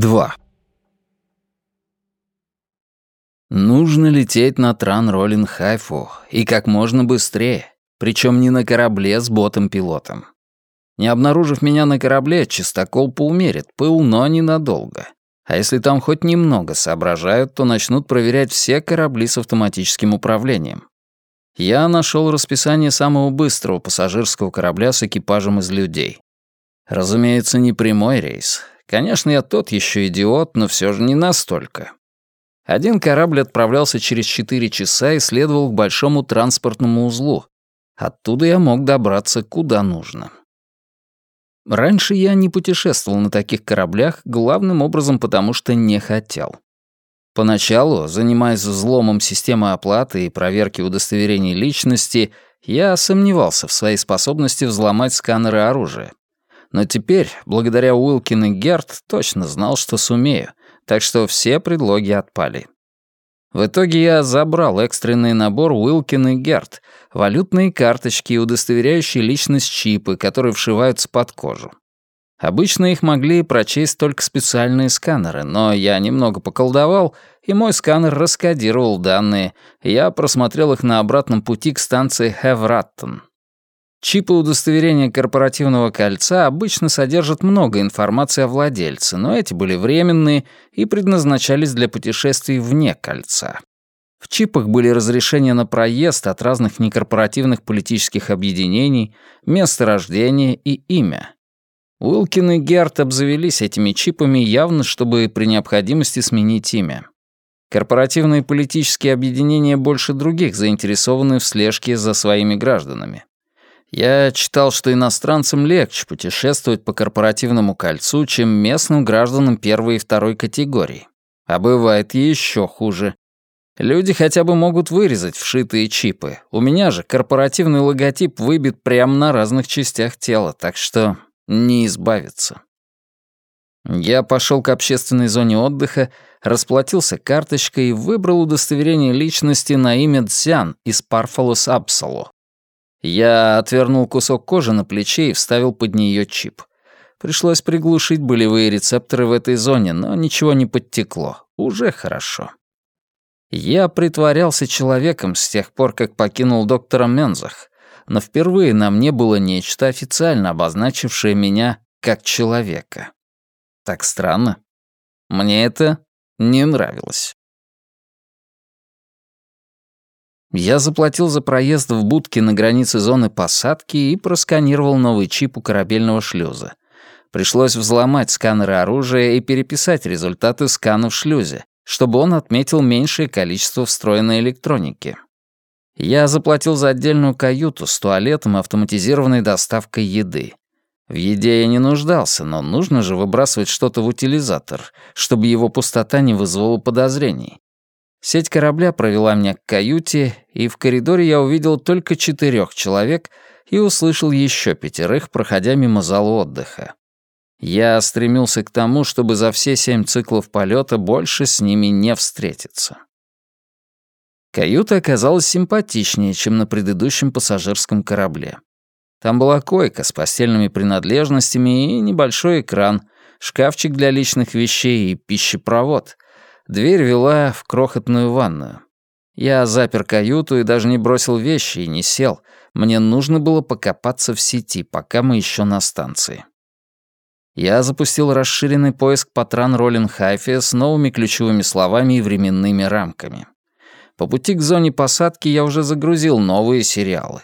2. Нужно лететь на Тран-Роллин Хайфу и как можно быстрее, причем не на корабле с ботом-пилотом. Не обнаружив меня на корабле, чистокол поумерит пыл, но ненадолго. А если там хоть немного соображают, то начнут проверять все корабли с автоматическим управлением. Я нашел расписание самого быстрого пассажирского корабля с экипажем из людей. Разумеется, не прямой рейс. Конечно, я тот еще идиот, но все же не настолько. Один корабль отправлялся через 4 часа и следовал к большому транспортному узлу. Оттуда я мог добраться куда нужно. Раньше я не путешествовал на таких кораблях, главным образом потому, что не хотел. Поначалу, занимаясь взломом системы оплаты и проверки удостоверений личности, я сомневался в своей способности взломать сканеры оружия. Но теперь, благодаря Уилкин и Герт, точно знал, что сумею, так что все предлоги отпали. В итоге я забрал экстренный набор Уилкин и Герт, валютные карточки и удостоверяющие личность чипы, которые вшиваются под кожу. Обычно их могли прочесть только специальные сканеры, но я немного поколдовал, и мой сканер раскодировал данные, я просмотрел их на обратном пути к станции Хевраттон. Чипы удостоверения корпоративного кольца обычно содержат много информации о владельце, но эти были временные и предназначались для путешествий вне кольца. В чипах были разрешения на проезд от разных некорпоративных политических объединений, место рождения и имя. Уилкин и Герт обзавелись этими чипами явно, чтобы при необходимости сменить имя. Корпоративные политические объединения больше других заинтересованы в слежке за своими гражданами. Я читал, что иностранцам легче путешествовать по корпоративному кольцу, чем местным гражданам первой и второй категории. А бывает еще хуже. Люди хотя бы могут вырезать вшитые чипы. У меня же корпоративный логотип выбит прямо на разных частях тела, так что не избавиться. Я пошел к общественной зоне отдыха, расплатился карточкой и выбрал удостоверение личности на имя Дзян из Парфолос Апсало. Я отвернул кусок кожи на плече и вставил под нее чип. Пришлось приглушить болевые рецепторы в этой зоне, но ничего не подтекло. Уже хорошо. Я притворялся человеком с тех пор, как покинул доктора Мензах, но впервые на мне было нечто, официально обозначившее меня как человека. Так странно. Мне это не нравилось. Я заплатил за проезд в будке на границе зоны посадки и просканировал новый чип у корабельного шлюза. Пришлось взломать сканеры оружия и переписать результаты скана в шлюзе, чтобы он отметил меньшее количество встроенной электроники. Я заплатил за отдельную каюту с туалетом и автоматизированной доставкой еды. В еде я не нуждался, но нужно же выбрасывать что-то в утилизатор, чтобы его пустота не вызвала подозрений. Сеть корабля провела меня к каюте, и в коридоре я увидел только четырех человек и услышал еще пятерых, проходя мимо зала отдыха. Я стремился к тому, чтобы за все семь циклов полета больше с ними не встретиться. Каюта оказалась симпатичнее, чем на предыдущем пассажирском корабле. Там была койка с постельными принадлежностями и небольшой экран, шкафчик для личных вещей и пищепровод, Дверь вела в крохотную ванную. Я запер каюту и даже не бросил вещи и не сел. Мне нужно было покопаться в сети, пока мы еще на станции. Я запустил расширенный поиск по Тран-Роллин Хайфе с новыми ключевыми словами и временными рамками. По пути к зоне посадки я уже загрузил новые сериалы.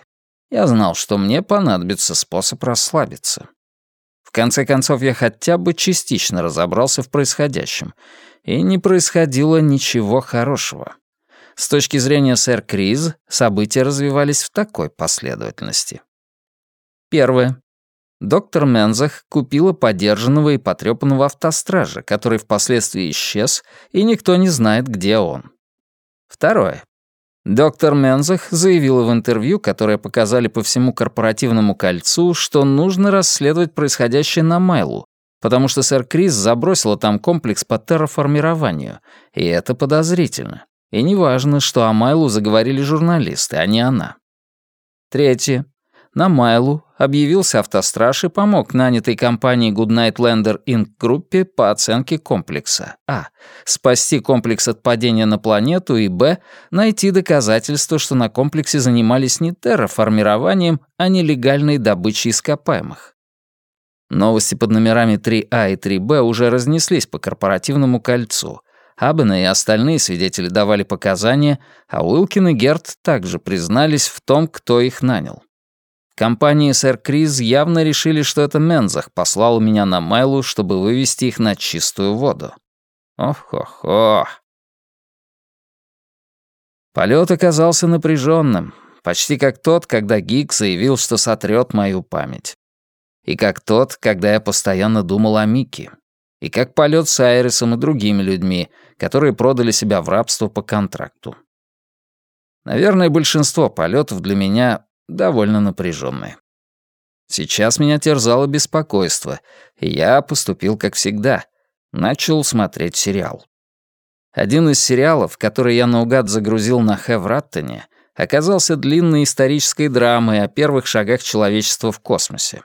Я знал, что мне понадобится способ расслабиться. В конце концов, я хотя бы частично разобрался в происходящем, и не происходило ничего хорошего. С точки зрения сэр Криз, события развивались в такой последовательности. Первое. Доктор Мензах купила подержанного и потрепанного автостража, который впоследствии исчез, и никто не знает, где он. Второе. Доктор Мензах заявила в интервью, которое показали по всему корпоративному кольцу, что нужно расследовать происходящее на Майлу, потому что сэр Крис забросила там комплекс по терраформированию, и это подозрительно. И неважно, что о Майлу заговорили журналисты, а не она. Третье. На Майлу объявился автостраж и помог нанятой компании Goodnight Lander Inc. группе по оценке комплекса. А. Спасти комплекс от падения на планету и Б. Найти доказательства, что на комплексе занимались не терраформированием, а нелегальной добычей ископаемых. Новости под номерами 3А и 3Б уже разнеслись по корпоративному кольцу. Абена и остальные свидетели давали показания, а Уилкин и Герт также признались в том, кто их нанял. Компании сэр Криз явно решили, что это Мензах послал меня на Майлу, чтобы вывести их на чистую воду. Ох-хо-хо. Полет оказался напряженным, почти как тот, когда Гик заявил, что сотрет мою память. И как тот, когда я постоянно думал о Микки. И как полет с Айрисом и другими людьми, которые продали себя в рабство по контракту. Наверное, большинство полетов для меня довольно напряженные. Сейчас меня терзало беспокойство, и я поступил как всегда. Начал смотреть сериал. Один из сериалов, который я наугад загрузил на Хевраттоне, оказался длинной исторической драмой о первых шагах человечества в космосе.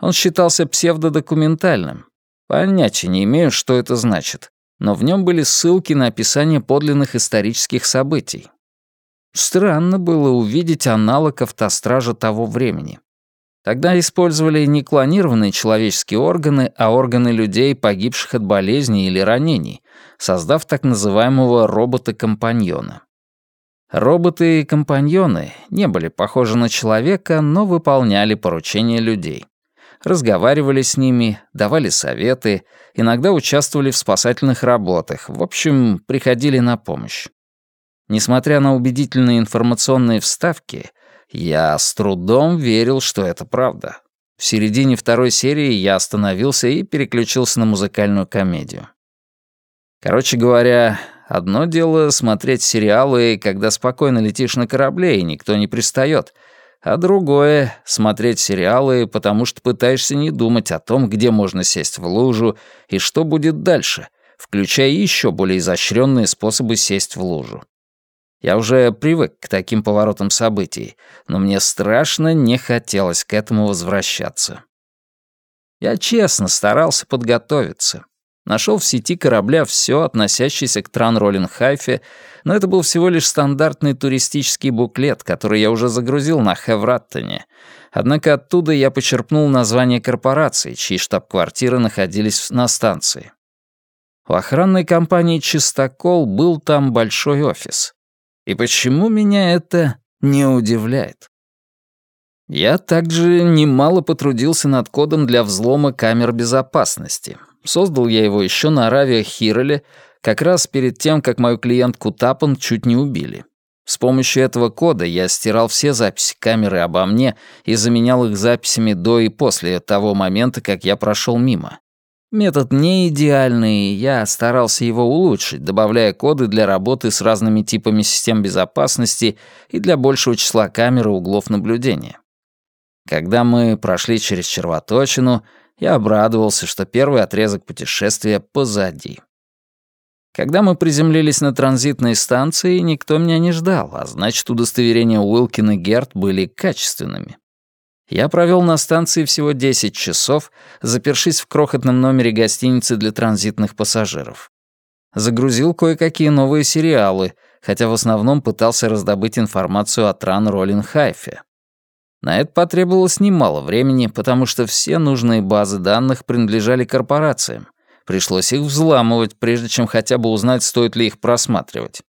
Он считался псевдодокументальным. Понятия не имею, что это значит, но в нем были ссылки на описание подлинных исторических событий. Странно было увидеть аналог автостража того времени. Тогда использовали не клонированные человеческие органы, а органы людей, погибших от болезней или ранений, создав так называемого робота-компаньона. Роботы и компаньоны не были похожи на человека, но выполняли поручения людей разговаривали с ними, давали советы, иногда участвовали в спасательных работах, в общем, приходили на помощь. Несмотря на убедительные информационные вставки, я с трудом верил, что это правда. В середине второй серии я остановился и переключился на музыкальную комедию. Короче говоря, одно дело смотреть сериалы, когда спокойно летишь на корабле и никто не пристает — а другое — смотреть сериалы, потому что пытаешься не думать о том, где можно сесть в лужу и что будет дальше, включая еще более изощренные способы сесть в лужу. Я уже привык к таким поворотам событий, но мне страшно не хотелось к этому возвращаться. Я честно старался подготовиться. Нашел в сети корабля все, относящееся к Тран-Роллин-Хайфе, но это был всего лишь стандартный туристический буклет, который я уже загрузил на Хевраттоне. Однако оттуда я почерпнул название корпорации, чьи штаб-квартиры находились на станции. У охранной компании «Чистокол» был там большой офис. И почему меня это не удивляет? Я также немало потрудился над кодом для взлома камер безопасности. Создал я его еще на Аравия Хироле, как раз перед тем, как мою клиентку Тапан чуть не убили. С помощью этого кода я стирал все записи камеры обо мне и заменял их записями до и после того момента, как я прошел мимо. Метод не идеальный, я старался его улучшить, добавляя коды для работы с разными типами систем безопасности и для большего числа камер и углов наблюдения. Когда мы прошли через червоточину, я обрадовался, что первый отрезок путешествия позади. Когда мы приземлились на транзитной станции, никто меня не ждал, а значит, удостоверения Уилкин и Герт были качественными. Я провел на станции всего 10 часов, запершись в крохотном номере гостиницы для транзитных пассажиров. Загрузил кое-какие новые сериалы, хотя в основном пытался раздобыть информацию о Тран Роллин Хайфе. На это потребовалось немало времени, потому что все нужные базы данных принадлежали корпорациям. Пришлось их взламывать, прежде чем хотя бы узнать, стоит ли их просматривать.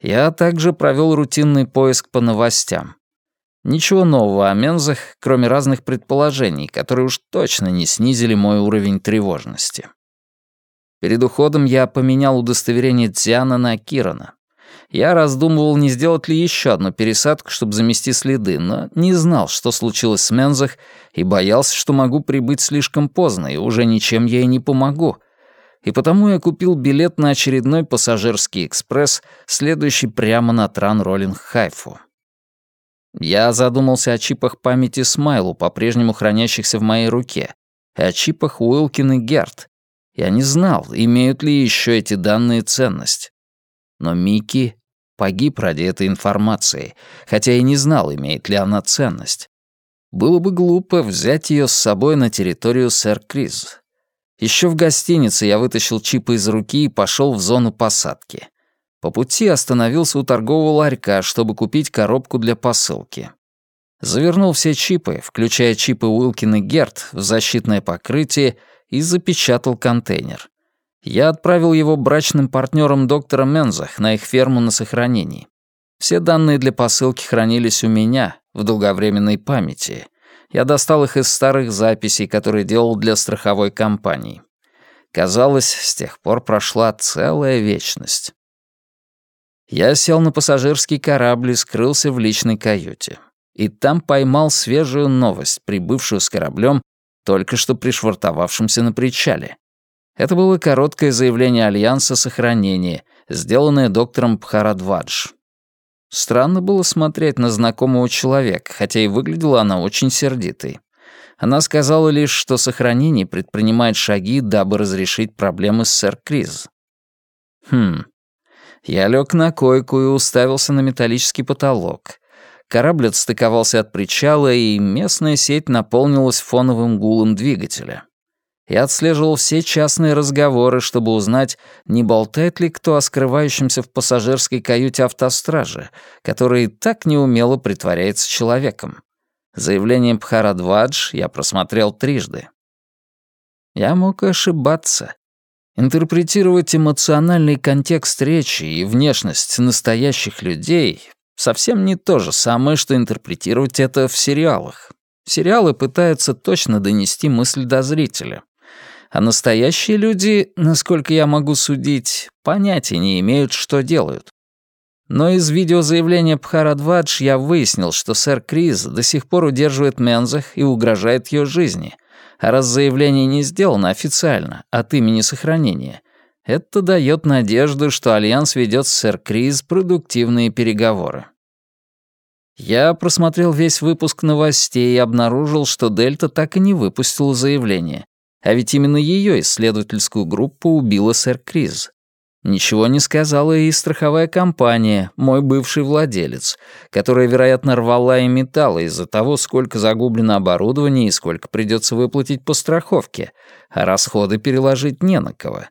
Я также провел рутинный поиск по новостям. Ничего нового о Мензах, кроме разных предположений, которые уж точно не снизили мой уровень тревожности. Перед уходом я поменял удостоверение Дзяна на Кирана. Я раздумывал, не сделать ли еще одну пересадку, чтобы замести следы, но не знал, что случилось с Мензах, и боялся, что могу прибыть слишком поздно, и уже ничем ей не помогу. И потому я купил билет на очередной пассажирский экспресс, следующий прямо на Тран-Роллинг-Хайфу. Я задумался о чипах памяти Смайлу, по-прежнему хранящихся в моей руке, и о чипах Уилкин и Герт. Я не знал, имеют ли еще эти данные ценность. Но Микки погиб ради этой информации, хотя и не знал, имеет ли она ценность. было бы глупо взять ее с собой на территорию сэр Криз. Еще в гостинице я вытащил чипы из руки и пошел в зону посадки. По пути остановился у торгового ларька, чтобы купить коробку для посылки. Завернул все чипы, включая чипы Уилкин и Герт, в защитное покрытие и запечатал контейнер. Я отправил его брачным партнерам доктора Мензах на их ферму на сохранении. Все данные для посылки хранились у меня, в долговременной памяти. Я достал их из старых записей, которые делал для страховой компании. Казалось, с тех пор прошла целая вечность. Я сел на пассажирский корабль и скрылся в личной каюте. И там поймал свежую новость, прибывшую с кораблем, только что пришвартовавшимся на причале. Это было короткое заявление Альянса сохранения, сделанное доктором Пхарадвадж. Странно было смотреть на знакомого человека, хотя и выглядела она очень сердитой. Она сказала лишь, что сохранение предпринимает шаги, дабы разрешить проблемы с сэр Криз. Хм. Я лег на койку и уставился на металлический потолок. Корабль отстыковался от причала, и местная сеть наполнилась фоновым гулом двигателя. Я отслеживал все частные разговоры, чтобы узнать, не болтает ли кто о скрывающемся в пассажирской каюте автостражи, который так неумело притворяется человеком. Заявление Пхарадвадж я просмотрел трижды. Я мог ошибаться. Интерпретировать эмоциональный контекст речи и внешность настоящих людей совсем не то же самое, что интерпретировать это в сериалах. Сериалы пытаются точно донести мысль до зрителя. А настоящие люди, насколько я могу судить, понятия не имеют, что делают. Но из видеозаявления Пхарадвадж я выяснил, что сэр Криз до сих пор удерживает Мензах и угрожает ее жизни. А раз заявление не сделано официально, от имени сохранения, это дает надежду, что Альянс ведет с сэр Криз продуктивные переговоры. Я просмотрел весь выпуск новостей и обнаружил, что Дельта так и не выпустила заявление, а ведь именно ее исследовательскую группу убила сэр Криз. Ничего не сказала и страховая компания, мой бывший владелец, которая, вероятно, рвала и металла из-за того, сколько загублено оборудование и сколько придется выплатить по страховке, а расходы переложить не на кого.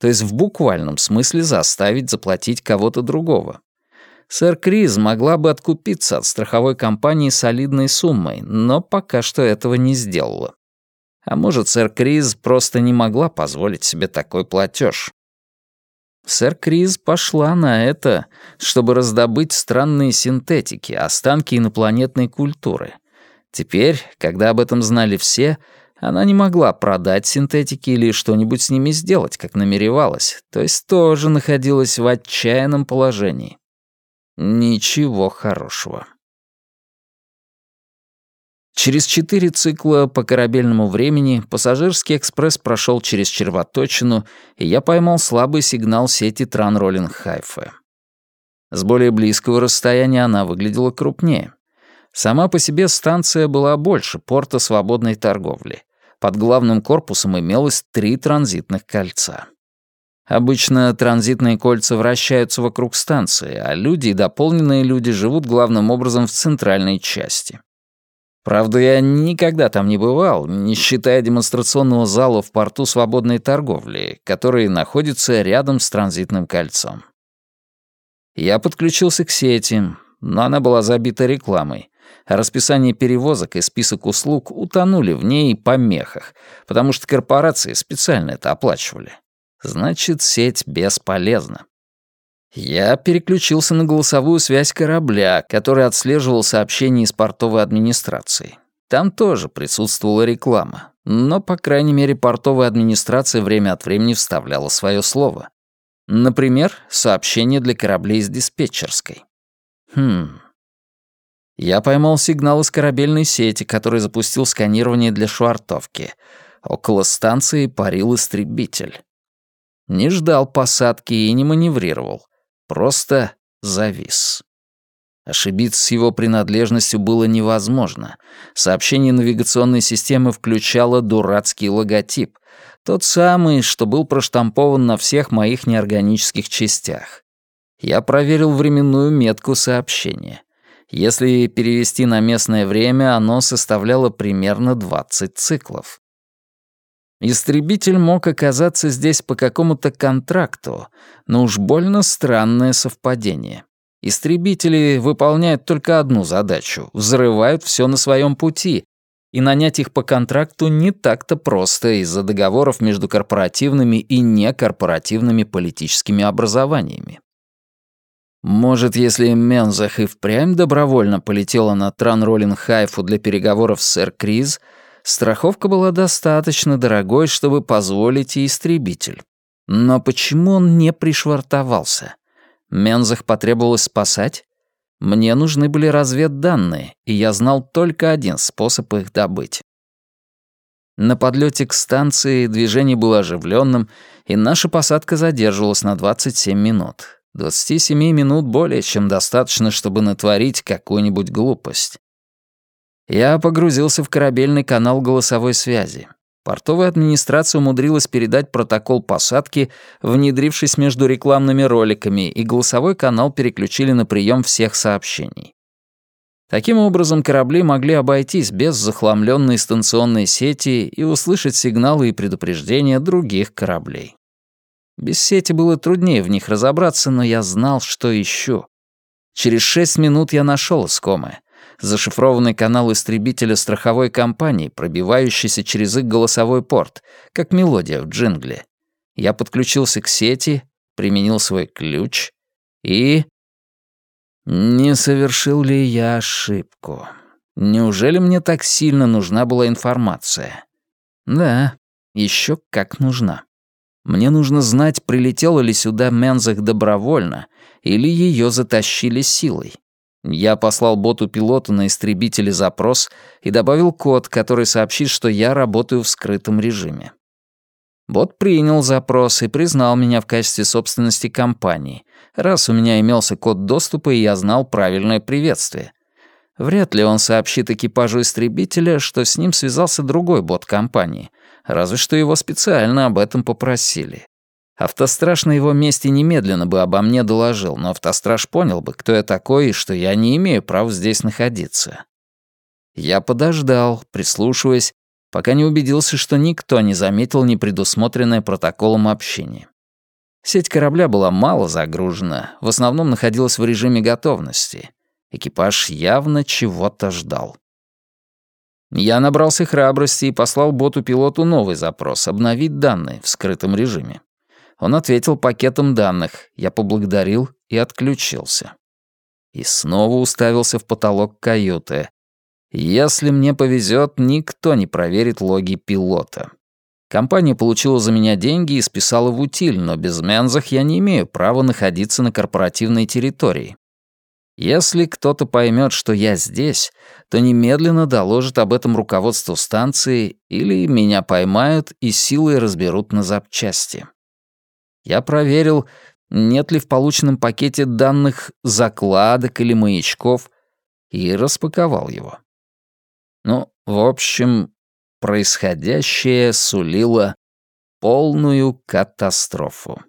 То есть в буквальном смысле заставить заплатить кого-то другого. Сэр Криз могла бы откупиться от страховой компании солидной суммой, но пока что этого не сделала. А может, сэр Криз просто не могла позволить себе такой платеж. Сэр Криз пошла на это, чтобы раздобыть странные синтетики, останки инопланетной культуры. Теперь, когда об этом знали все, она не могла продать синтетики или что-нибудь с ними сделать, как намеревалась, то есть тоже находилась в отчаянном положении. Ничего хорошего. Через четыре цикла по корабельному времени пассажирский экспресс прошел через червоточину, и я поймал слабый сигнал сети Транроллинг Хайфе. С более близкого расстояния она выглядела крупнее. Сама по себе станция была больше порта свободной торговли. Под главным корпусом имелось три транзитных кольца. Обычно транзитные кольца вращаются вокруг станции, а люди и дополненные люди живут главным образом в центральной части. Правда, я никогда там не бывал, не считая демонстрационного зала в порту свободной торговли, который находится рядом с транзитным кольцом. Я подключился к сети, но она была забита рекламой, расписание перевозок и список услуг утонули в ней помехах, потому что корпорации специально это оплачивали. Значит, сеть бесполезна. Я переключился на голосовую связь корабля, который отслеживал сообщения из портовой администрации. Там тоже присутствовала реклама, но, по крайней мере, портовая администрация время от времени вставляла свое слово. Например, сообщение для кораблей из диспетчерской. Хм. Я поймал сигнал из корабельной сети, который запустил сканирование для швартовки. Около станции парил истребитель. Не ждал посадки и не маневрировал. Просто завис. Ошибиться с его принадлежностью было невозможно. Сообщение навигационной системы включало дурацкий логотип. Тот самый, что был проштампован на всех моих неорганических частях. Я проверил временную метку сообщения. Если перевести на местное время, оно составляло примерно 20 циклов. Истребитель мог оказаться здесь по какому-то контракту, но уж больно странное совпадение. Истребители выполняют только одну задачу — взрывают все на своем пути, и нанять их по контракту не так-то просто из-за договоров между корпоративными и некорпоративными политическими образованиями. Может, если Мензах и впрямь добровольно полетела на Тран-Роллин-Хайфу для переговоров с сэр Криз, страховка была достаточно дорогой, чтобы позволить и истребитель. Но почему он не пришвартовался? Мензах потребовалось спасать? Мне нужны были разведданные, и я знал только один способ их добыть. На подлете к станции движение было оживленным, и наша посадка задерживалась на 27 минут. 27 минут более чем достаточно, чтобы натворить какую-нибудь глупость. Я погрузился в корабельный канал голосовой связи. Портовая администрация умудрилась передать протокол посадки, внедрившись между рекламными роликами, и голосовой канал переключили на прием всех сообщений. Таким образом, корабли могли обойтись без захламленной станционной сети и услышать сигналы и предупреждения других кораблей. Без сети было труднее в них разобраться, но я знал, что ищу. Через шесть минут я нашел искомое зашифрованный канал истребителя страховой компании, пробивающийся через их голосовой порт, как мелодия в джингле. Я подключился к сети, применил свой ключ и... Не совершил ли я ошибку? Неужели мне так сильно нужна была информация? Да, еще как нужна. Мне нужно знать, прилетела ли сюда Мензах добровольно или ее затащили силой. Я послал боту-пилоту на истребителе запрос и добавил код, который сообщит, что я работаю в скрытом режиме. Бот принял запрос и признал меня в качестве собственности компании, раз у меня имелся код доступа и я знал правильное приветствие. Вряд ли он сообщит экипажу истребителя, что с ним связался другой бот компании, разве что его специально об этом попросили. Автостраж на его месте немедленно бы обо мне доложил, но автостраж понял бы, кто я такой и что я не имею права здесь находиться. Я подождал, прислушиваясь, пока не убедился, что никто не заметил непредусмотренное протоколом общения. Сеть корабля была мало загружена, в основном находилась в режиме готовности. Экипаж явно чего-то ждал. Я набрался храбрости и послал боту-пилоту новый запрос — обновить данные в скрытом режиме. Он ответил пакетом данных. Я поблагодарил и отключился. И снова уставился в потолок каюты. Если мне повезет, никто не проверит логи пилота. Компания получила за меня деньги и списала в утиль, но без Мензах я не имею права находиться на корпоративной территории. Если кто-то поймет, что я здесь, то немедленно доложит об этом руководству станции или меня поймают и силой разберут на запчасти. Я проверил, нет ли в полученном пакете данных закладок или маячков, и распаковал его. Ну, в общем, происходящее сулило полную катастрофу.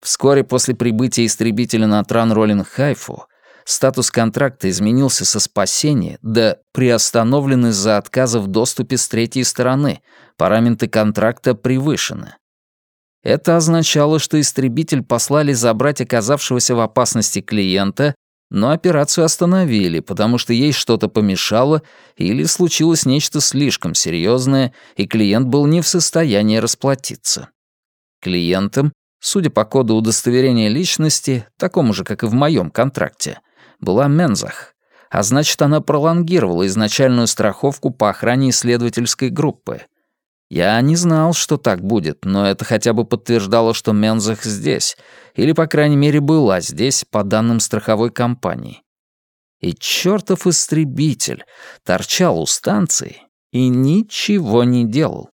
Вскоре после прибытия истребителя на Тран-Роллин-Хайфу статус контракта изменился со спасения до приостановлен из-за отказа в доступе с третьей стороны, параметры контракта превышены. Это означало, что истребитель послали забрать оказавшегося в опасности клиента, но операцию остановили, потому что ей что-то помешало или случилось нечто слишком серьезное, и клиент был не в состоянии расплатиться. Клиентом, судя по коду удостоверения личности, такому же, как и в моем контракте, была Мензах, а значит, она пролонгировала изначальную страховку по охране исследовательской группы — я не знал, что так будет, но это хотя бы подтверждало, что Мензах здесь, или, по крайней мере, была здесь, по данным страховой компании. И чертов истребитель торчал у станции и ничего не делал.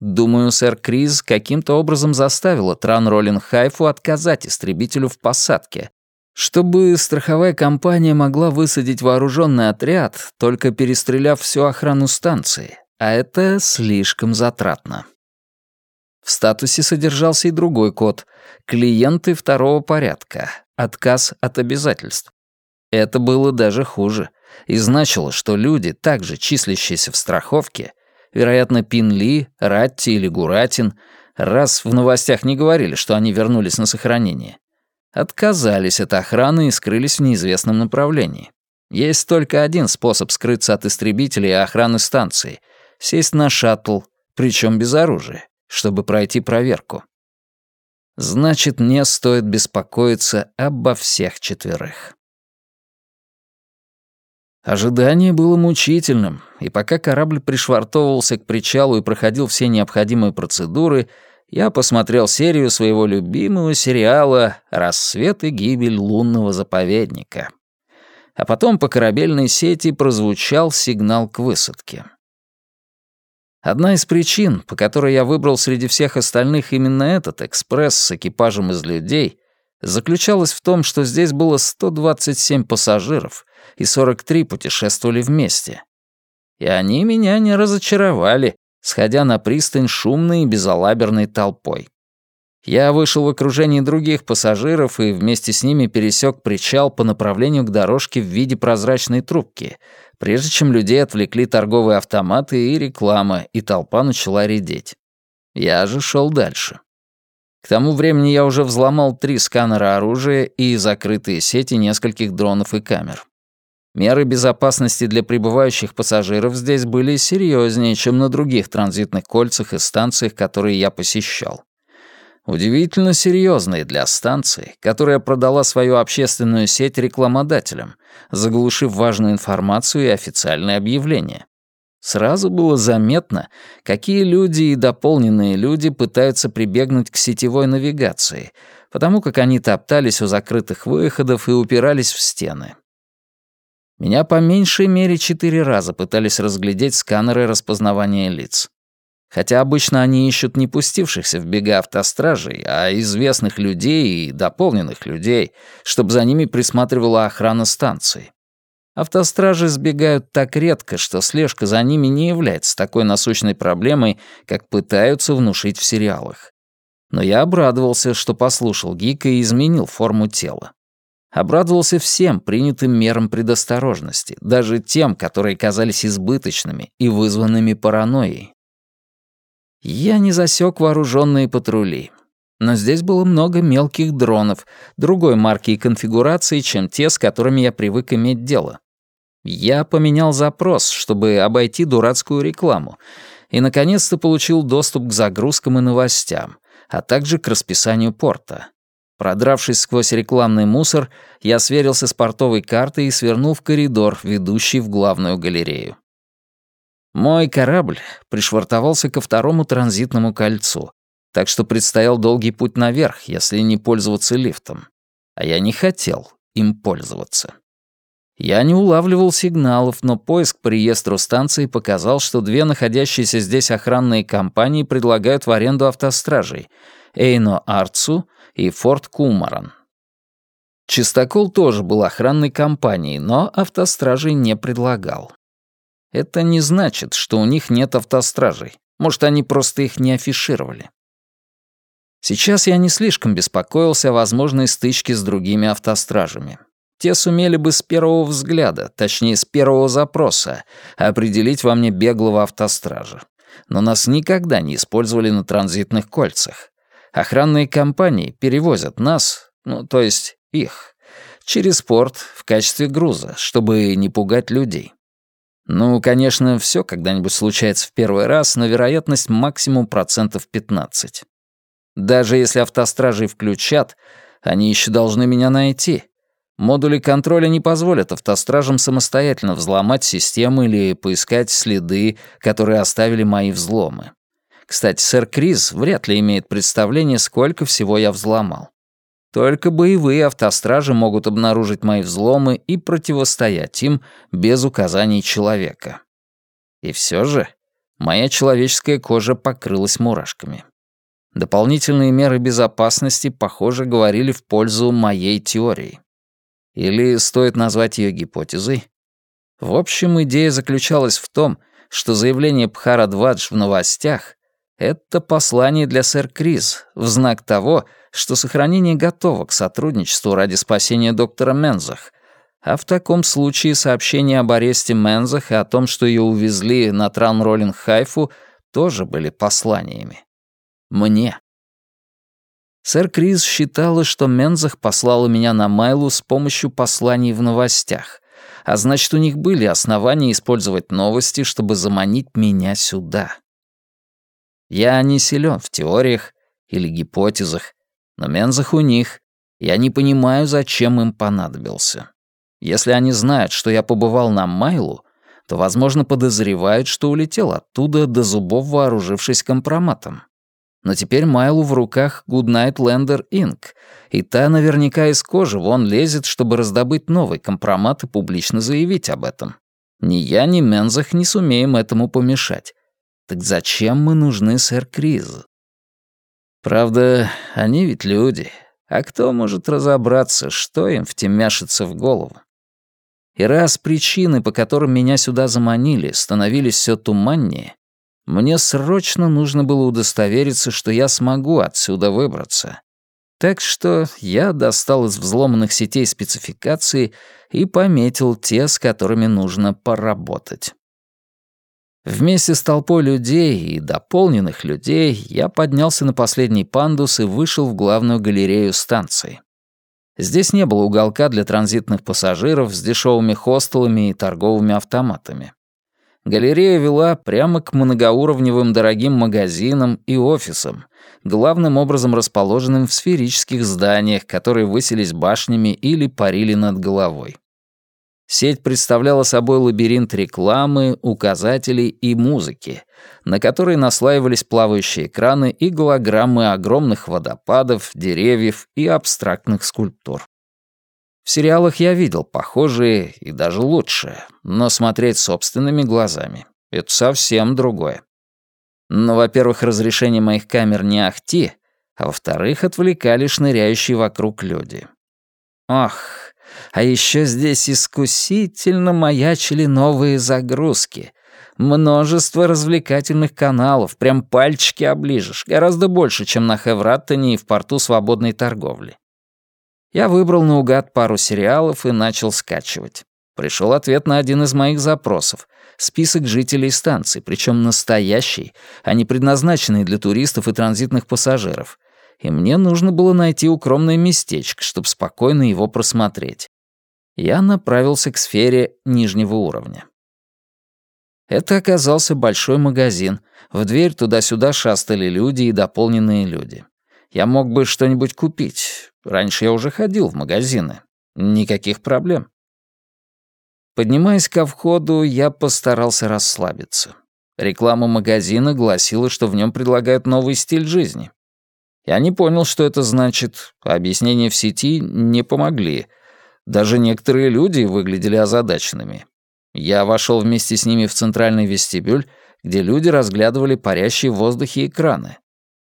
Думаю, сэр Криз каким-то образом заставила Тран Роллин Хайфу отказать истребителю в посадке, чтобы страховая компания могла высадить вооруженный отряд, только перестреляв всю охрану станции, а это слишком затратно. В статусе содержался и другой код — клиенты второго порядка, отказ от обязательств. Это было даже хуже, и значило, что люди, также числящиеся в страховке, вероятно, Пинли, Ратти или Гуратин, раз в новостях не говорили, что они вернулись на сохранение, отказались от охраны и скрылись в неизвестном направлении. Есть только один способ скрыться от истребителей и охраны станции — сесть на шаттл, причем без оружия, чтобы пройти проверку. Значит, мне стоит беспокоиться обо всех четверых. Ожидание было мучительным, и пока корабль пришвартовывался к причалу и проходил все необходимые процедуры, я посмотрел серию своего любимого сериала «Рассвет и гибель лунного заповедника». А потом по корабельной сети прозвучал сигнал к высадке. Одна из причин, по которой я выбрал среди всех остальных именно этот экспресс с экипажем из людей, заключалась в том, что здесь было 127 пассажиров, и 43 путешествовали вместе. И они меня не разочаровали, сходя на пристань шумной и безалаберной толпой. Я вышел в окружении других пассажиров и вместе с ними пересек причал по направлению к дорожке в виде прозрачной трубки, прежде чем людей отвлекли торговые автоматы и реклама, и толпа начала редеть. Я же шел дальше. К тому времени я уже взломал три сканера оружия и закрытые сети нескольких дронов и камер. Меры безопасности для прибывающих пассажиров здесь были серьезнее, чем на других транзитных кольцах и станциях, которые я посещал. Удивительно серьезные для станции, которая продала свою общественную сеть рекламодателям, заглушив важную информацию и официальные объявления. Сразу было заметно, какие люди и дополненные люди пытаются прибегнуть к сетевой навигации, потому как они топтались у закрытых выходов и упирались в стены. Меня по меньшей мере четыре раза пытались разглядеть сканеры распознавания лиц. Хотя обычно они ищут не пустившихся в бега автостражей, а известных людей и дополненных людей, чтобы за ними присматривала охрана станции. Автостражи сбегают так редко, что слежка за ними не является такой насущной проблемой, как пытаются внушить в сериалах. Но я обрадовался, что послушал Гика и изменил форму тела. Обрадовался всем принятым мерам предосторожности, даже тем, которые казались избыточными и вызванными паранойей. Я не засек вооруженные патрули. Но здесь было много мелких дронов, другой марки и конфигурации, чем те, с которыми я привык иметь дело. Я поменял запрос, чтобы обойти дурацкую рекламу, и наконец-то получил доступ к загрузкам и новостям, а также к расписанию порта. Продравшись сквозь рекламный мусор, я сверился с портовой картой и свернул в коридор, ведущий в главную галерею. Мой корабль пришвартовался ко второму транзитному кольцу, так что предстоял долгий путь наверх, если не пользоваться лифтом. А я не хотел им пользоваться. Я не улавливал сигналов, но поиск по реестру станции показал, что две находящиеся здесь охранные компании предлагают в аренду автостражей — Эйно Арцу и Форт Кумаран. Чистокол тоже был охранной компанией, но автостражей не предлагал. Это не значит, что у них нет автостражей. Может, они просто их не афишировали. Сейчас я не слишком беспокоился о возможной стычке с другими автостражами. Те сумели бы с первого взгляда, точнее, с первого запроса, определить во мне беглого автостража. Но нас никогда не использовали на транзитных кольцах. Охранные компании перевозят нас, ну, то есть их, через порт в качестве груза, чтобы не пугать людей. Ну, конечно, все когда-нибудь случается в первый раз, но вероятность максимум процентов 15. Даже если автостражи включат, они еще должны меня найти. Модули контроля не позволят автостражам самостоятельно взломать систему или поискать следы, которые оставили мои взломы. Кстати, сэр Крис вряд ли имеет представление, сколько всего я взломал. Только боевые автостражи могут обнаружить мои взломы и противостоять им без указаний человека. И все же моя человеческая кожа покрылась мурашками. Дополнительные меры безопасности, похоже, говорили в пользу моей теории. Или стоит назвать ее гипотезой? В общем, идея заключалась в том, что заявление Пхарадвадж в новостях — это послание для сэр Крис в знак того, что сохранение готово к сотрудничеству ради спасения доктора Мензах, А в таком случае сообщение об аресте Мензах и о том, что ее увезли на Тран-Роллинг Хайфу, тоже были посланиями. Мне. Сэр Крис считала, что Мензах послала меня на Майлу с помощью посланий в новостях, а значит, у них были основания использовать новости, чтобы заманить меня сюда. Я не силен в теориях или гипотезах, но Мензах у них. Я не понимаю, зачем им понадобился. Если они знают, что я побывал на Майлу, то, возможно, подозревают, что улетел оттуда до зубов, вооружившись компроматом. Но теперь Майлу в руках Goodnight Lander Inc., и та наверняка из кожи вон лезет, чтобы раздобыть новый компромат и публично заявить об этом. Ни я, ни Мензах не сумеем этому помешать. Так зачем мы нужны, сэр Криз? Правда, они ведь люди, а кто может разобраться, что им втемяшится в голову? И раз причины, по которым меня сюда заманили, становились все туманнее, мне срочно нужно было удостовериться, что я смогу отсюда выбраться. Так что я достал из взломанных сетей спецификации и пометил те, с которыми нужно поработать. Вместе с толпой людей и дополненных людей я поднялся на последний пандус и вышел в главную галерею станции. Здесь не было уголка для транзитных пассажиров с дешевыми хостелами и торговыми автоматами. Галерея вела прямо к многоуровневым дорогим магазинам и офисам, главным образом расположенным в сферических зданиях, которые высились башнями или парили над головой. Сеть представляла собой лабиринт рекламы, указателей и музыки, на который наслаивались плавающие экраны и голограммы огромных водопадов, деревьев и абстрактных скульптур. В сериалах я видел похожие и даже лучшие, но смотреть собственными глазами — это совсем другое. Но, во-первых, разрешение моих камер не ахти, а во-вторых, отвлекали шныряющие вокруг люди. Ох, а еще здесь искусительно маячили новые загрузки. Множество развлекательных каналов, прям пальчики оближешь, гораздо больше, чем на Хевраттоне и в порту свободной торговли. Я выбрал наугад пару сериалов и начал скачивать. Пришел ответ на один из моих запросов. Список жителей станции, причем настоящий, а не предназначенный для туристов и транзитных пассажиров и мне нужно было найти укромное местечко, чтобы спокойно его просмотреть. Я направился к сфере нижнего уровня. Это оказался большой магазин. В дверь туда-сюда шастали люди и дополненные люди. Я мог бы что-нибудь купить. Раньше я уже ходил в магазины. Никаких проблем. Поднимаясь ко входу, я постарался расслабиться. Реклама магазина гласила, что в нем предлагают новый стиль жизни. Я не понял, что это значит. Объяснения в сети не помогли. Даже некоторые люди выглядели озадаченными. Я вошел вместе с ними в центральный вестибюль, где люди разглядывали парящие в воздухе экраны.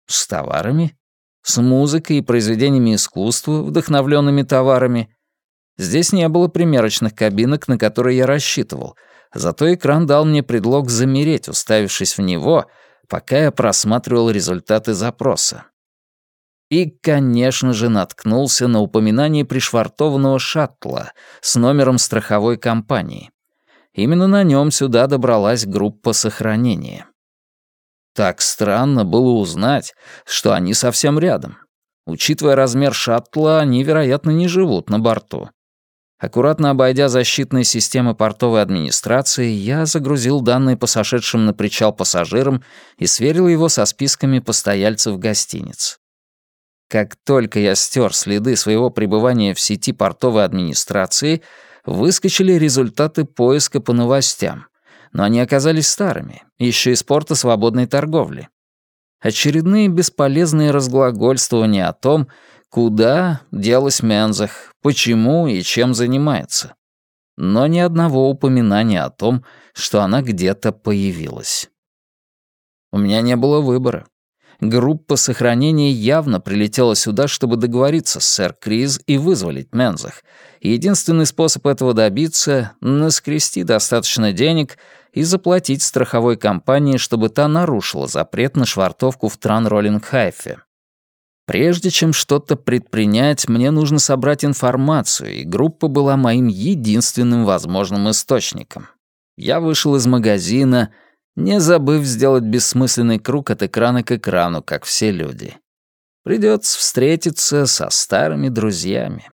С товарами? С музыкой и произведениями искусства, вдохновленными товарами? Здесь не было примерочных кабинок, на которые я рассчитывал, зато экран дал мне предлог замереть, уставившись в него, пока я просматривал результаты запроса. И, конечно же, наткнулся на упоминание пришвартованного шаттла с номером страховой компании. Именно на нем сюда добралась группа сохранения. Так странно было узнать, что они совсем рядом. Учитывая размер шаттла, они, вероятно, не живут на борту. Аккуратно обойдя защитные системы портовой администрации, я загрузил данные по сошедшим на причал пассажирам и сверил его со списками постояльцев гостиниц. Как только я стер следы своего пребывания в сети портовой администрации, выскочили результаты поиска по новостям, но они оказались старыми, еще из порта свободной торговли. Очередные бесполезные разглагольствования о том, куда делась Мензах, почему и чем занимается. Но ни одного упоминания о том, что она где-то появилась. У меня не было выбора. Группа сохранения явно прилетела сюда, чтобы договориться с сэр Криз и вызволить Мензах. Единственный способ этого добиться — наскрести достаточно денег и заплатить страховой компании, чтобы та нарушила запрет на швартовку в Тран-Роллинг-Хайфе. Прежде чем что-то предпринять, мне нужно собрать информацию, и группа была моим единственным возможным источником. Я вышел из магазина, не забыв сделать бессмысленный круг от экрана к экрану, как все люди. Придется встретиться со старыми друзьями.